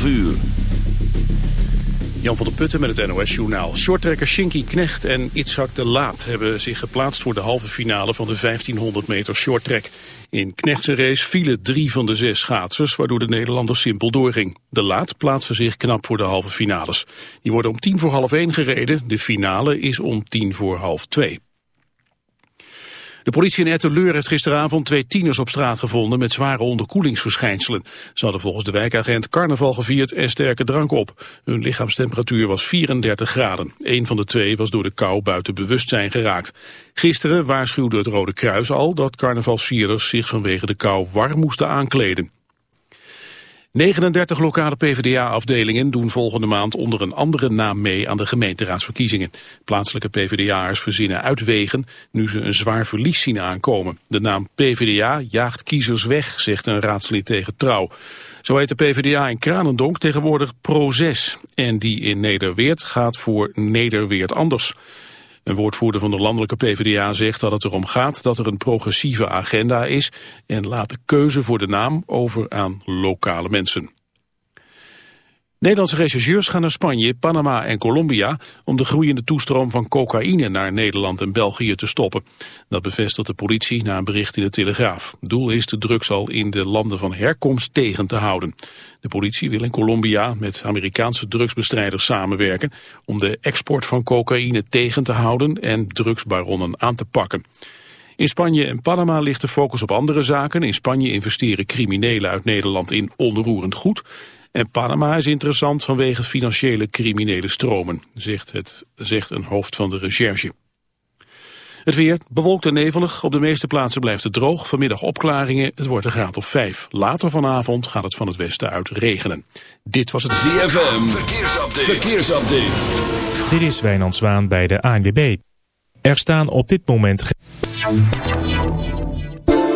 12 uur. Jan van der Putten met het NOS-journaal. Shorttrekker Shinky Knecht en Itzhak de Laat hebben zich geplaatst voor de halve finale van de 1500 meter shorttrack. In Knecht's race vielen drie van de zes schaatsers, waardoor de Nederlander simpel doorging. De Laat plaatste zich knap voor de halve finales. Die worden om tien voor half één gereden, de finale is om tien voor half twee. De politie in Etteleur heeft gisteravond twee tieners op straat gevonden met zware onderkoelingsverschijnselen. Ze hadden volgens de wijkagent carnaval gevierd en sterke drank op. Hun lichaamstemperatuur was 34 graden. Een van de twee was door de kou buiten bewustzijn geraakt. Gisteren waarschuwde het Rode Kruis al dat carnavalsvierders zich vanwege de kou warm moesten aankleden. 39 lokale PvdA-afdelingen doen volgende maand onder een andere naam mee aan de gemeenteraadsverkiezingen. Plaatselijke PvdA'ers verzinnen uitwegen nu ze een zwaar verlies zien aankomen. De naam PvdA jaagt kiezers weg, zegt een raadslid tegen Trouw. Zo heet de PvdA in Kranendonk tegenwoordig Pro6 en die in Nederweert gaat voor Nederweert anders. Een woordvoerder van de landelijke PvdA zegt dat het erom gaat dat er een progressieve agenda is en laat de keuze voor de naam over aan lokale mensen. Nederlandse rechercheurs gaan naar Spanje, Panama en Colombia om de groeiende toestroom van cocaïne naar Nederland en België te stoppen. Dat bevestigt de politie na een bericht in de Telegraaf. Doel is de drugs al in de landen van herkomst tegen te houden. De politie wil in Colombia met Amerikaanse drugsbestrijders samenwerken om de export van cocaïne tegen te houden en drugsbaronnen aan te pakken. In Spanje en Panama ligt de focus op andere zaken. In Spanje investeren criminelen uit Nederland in onroerend goed. En Panama is interessant vanwege financiële criminele stromen, zegt, het, zegt een hoofd van de recherche. Het weer bewolkt en nevelig. Op de meeste plaatsen blijft het droog. Vanmiddag opklaringen. Het wordt een graad of 5. Later vanavond gaat het van het westen uit regenen. Dit was het ZFM. Verkeersupdate. Verkeersupdate. Dit is Wijnand Zwaan bij de ANWB. Er staan op dit moment...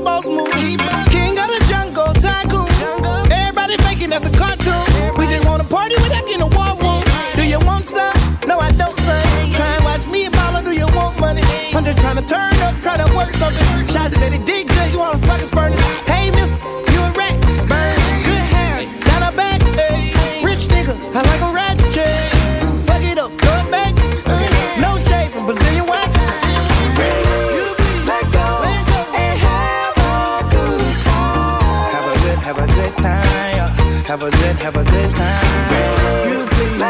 With a boss move. King of the jungle, tycoon. Everybody faking that's a cartoon. We just wanna party without getting a war room. Do you want some? No, I don't, son. Try and watch me and mama, do you want money? I'm just trying to turn up, try to work something. Shots said it did good, you wanna fucking furnace. Have a good, time.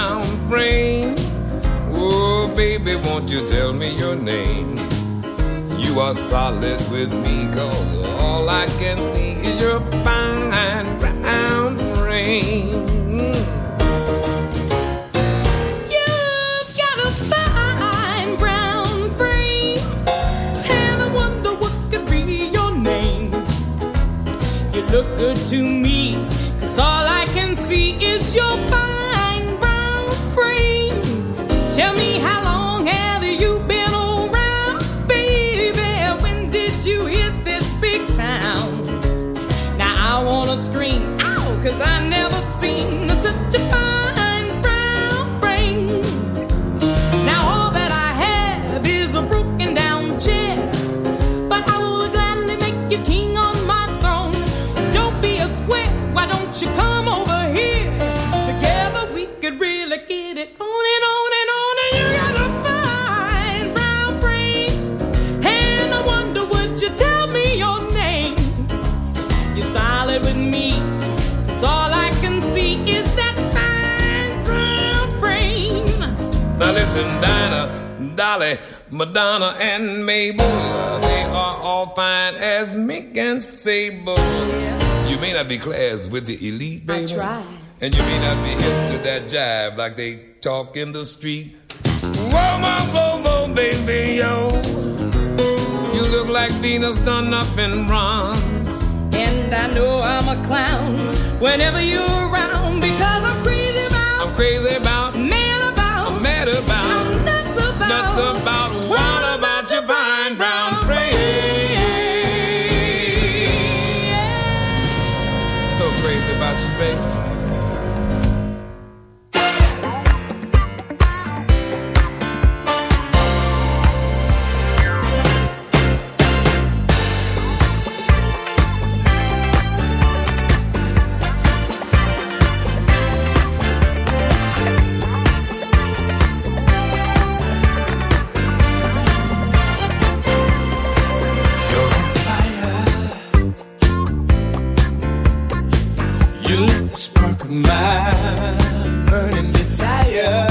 frame. Oh, baby, won't you tell me your name? You are solid with me, cause all I can see is your fine brown frame. You've got a fine brown frame, and I wonder what could be your name. You look good to me, cause all I can see is your fine And Sable. You may not be class with the elite, baby. I try. And you may not be hip to that jive like they talk in the street. Whoa, whoa, whoa, whoa, baby, yo. You look like Venus done up in bronze. And I know I'm a clown whenever you're around because I'm crazy about. I'm crazy About burning So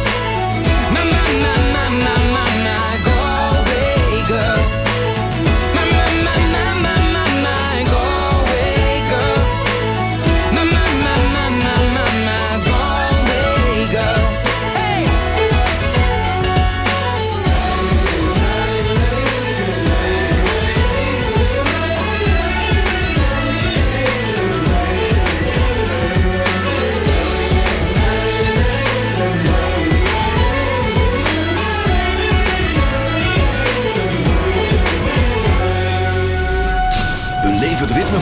My, my,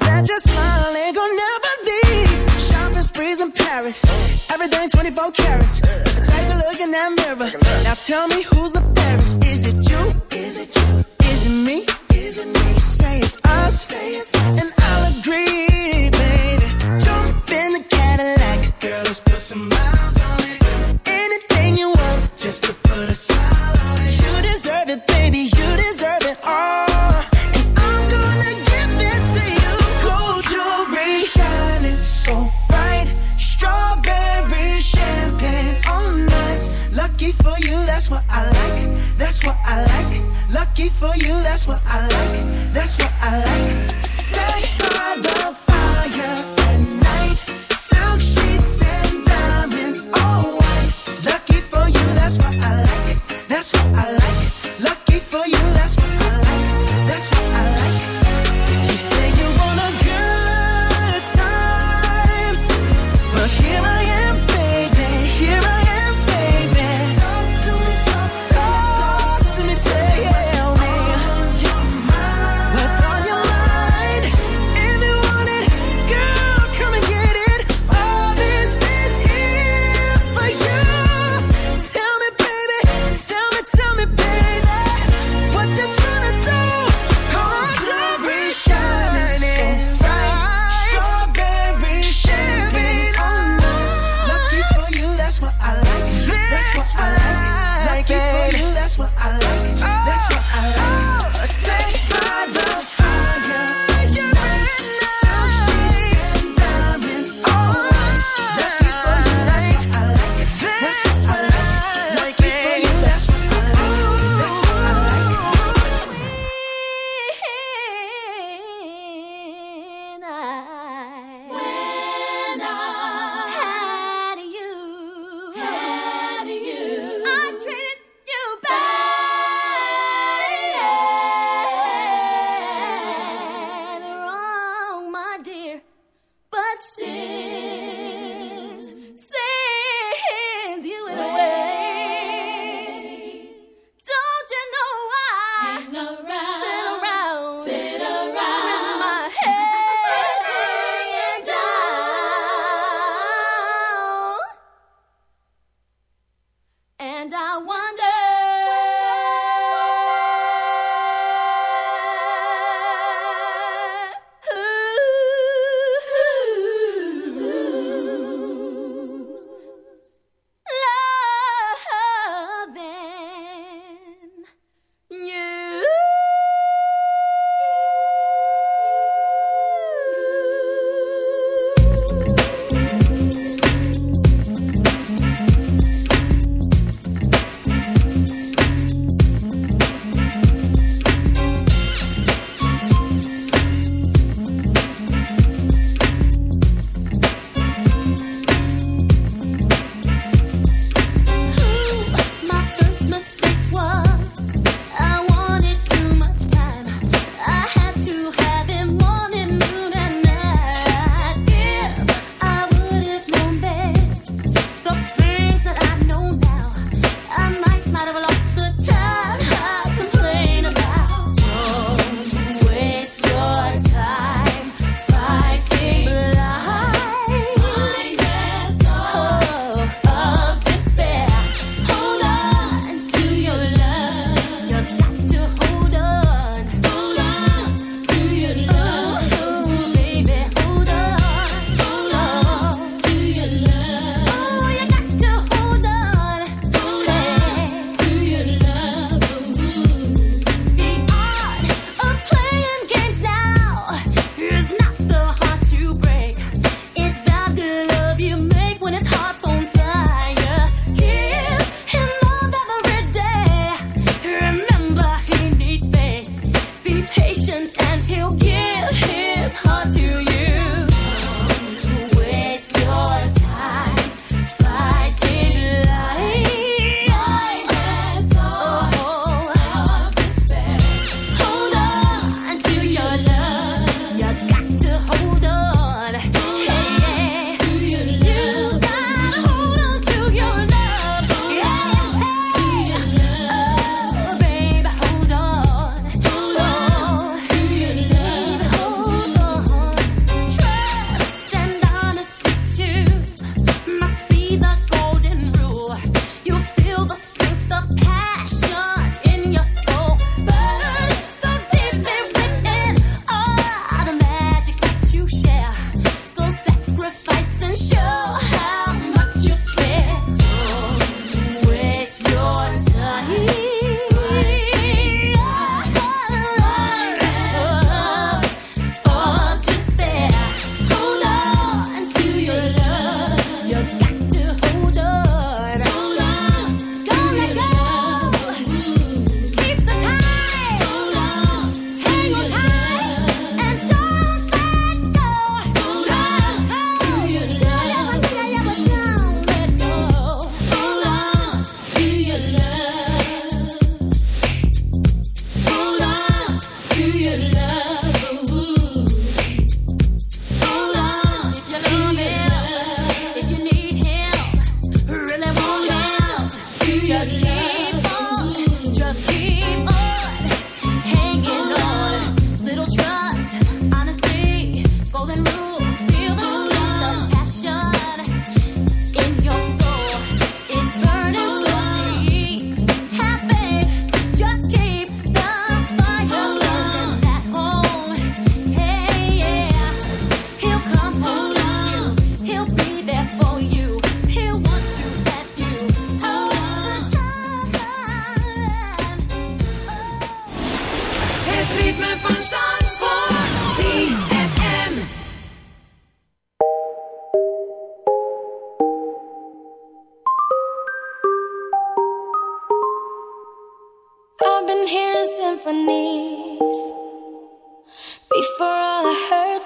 That your smile ain't going never leave. Shopping sprees in Paris, everything 24 carats. Take a look in that mirror. Now tell me who's the fairest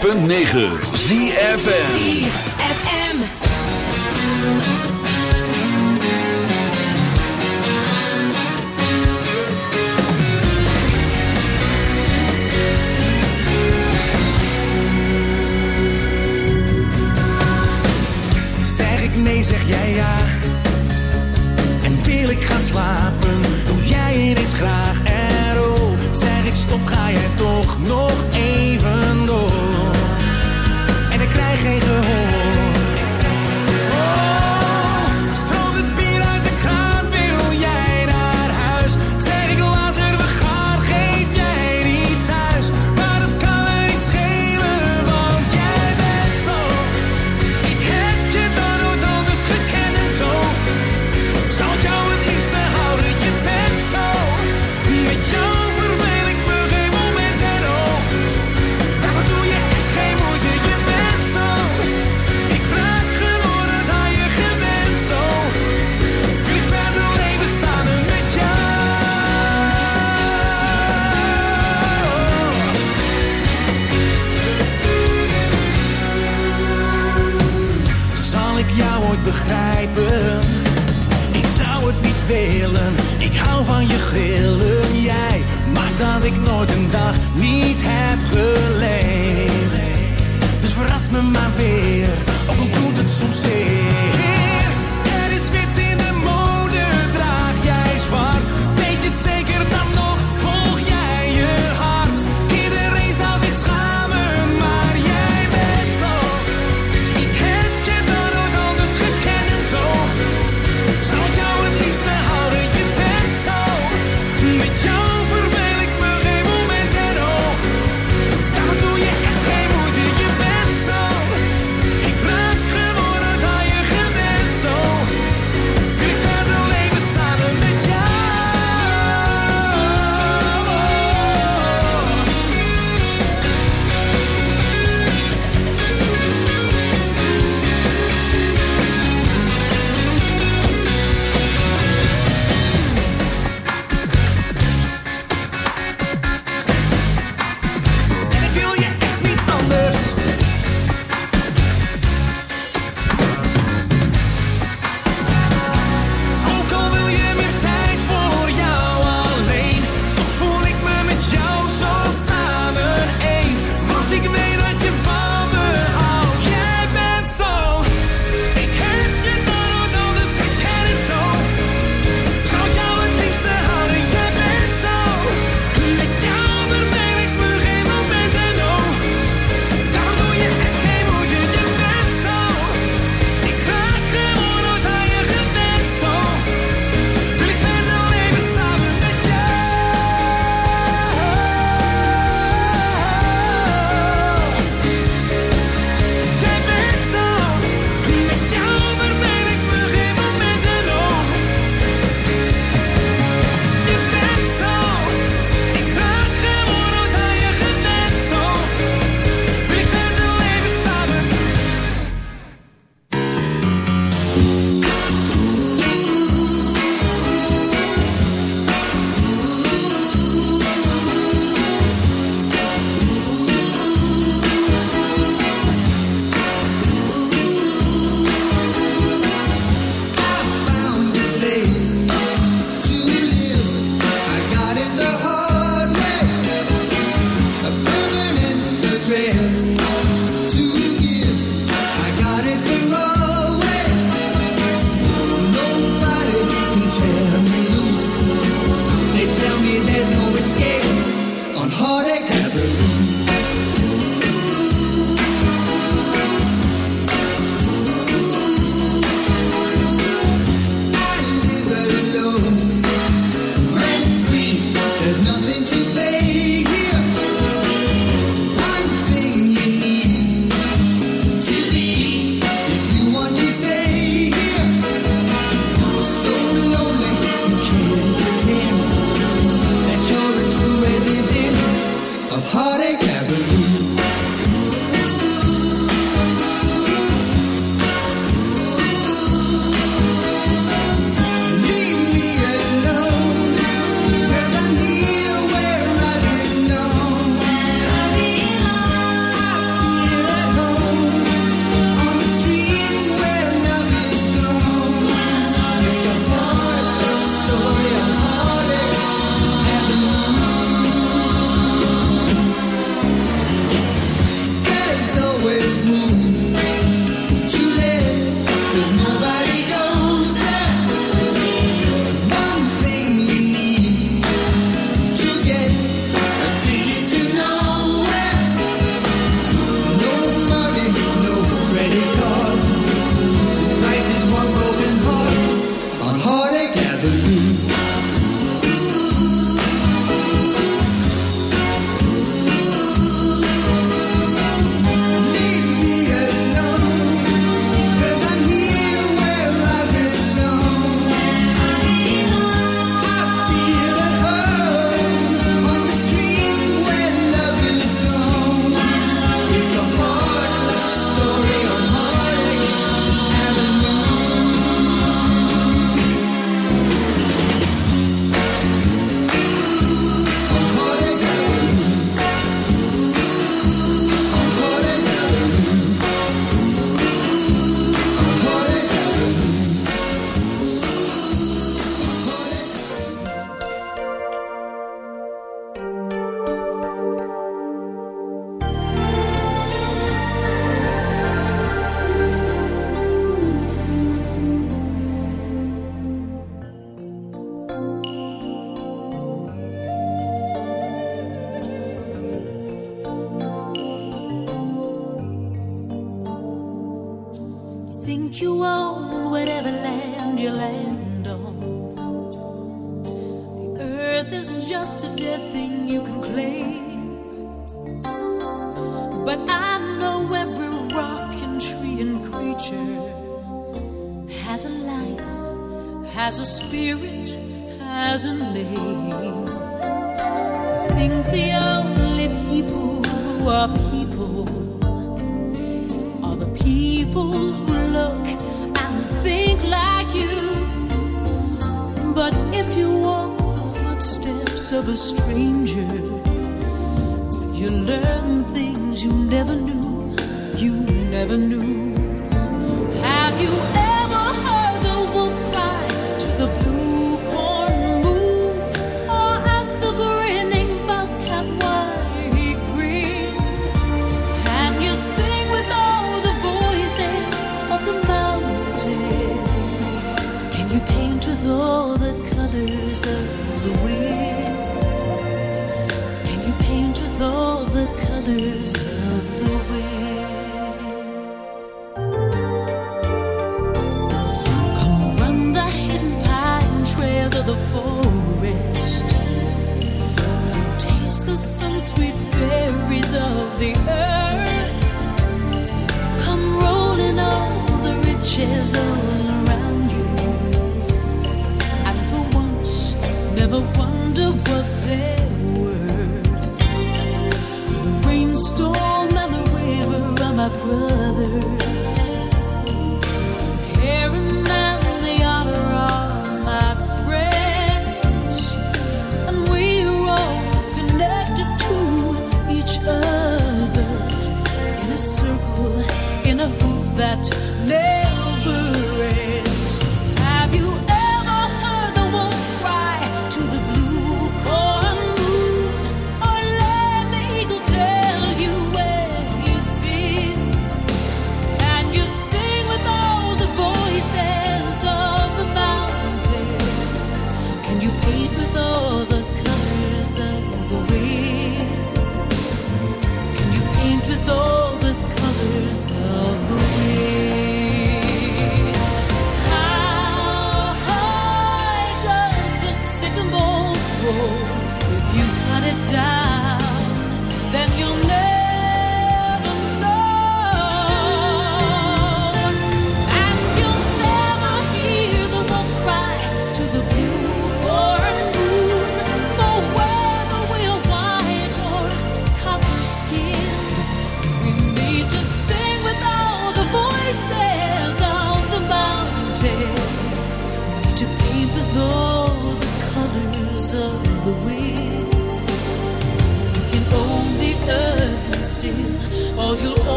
106.9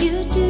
you do,